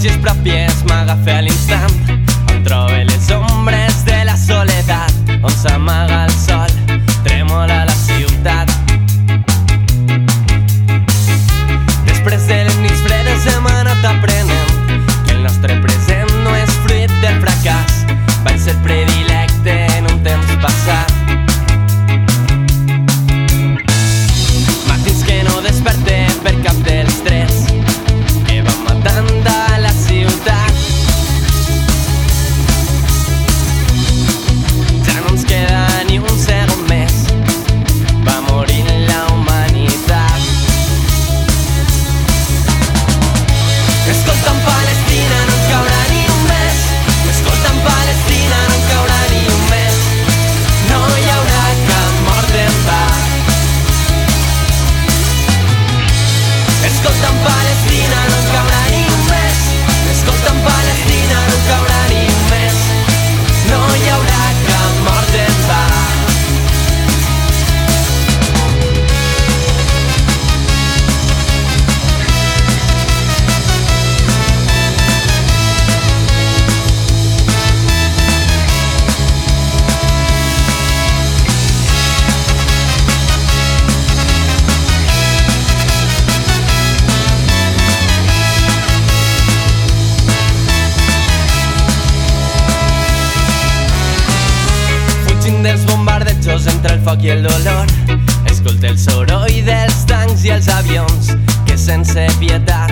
dias pra pé foc el dolor. Escolta el soroll dels tancs i els avions que sense pietat.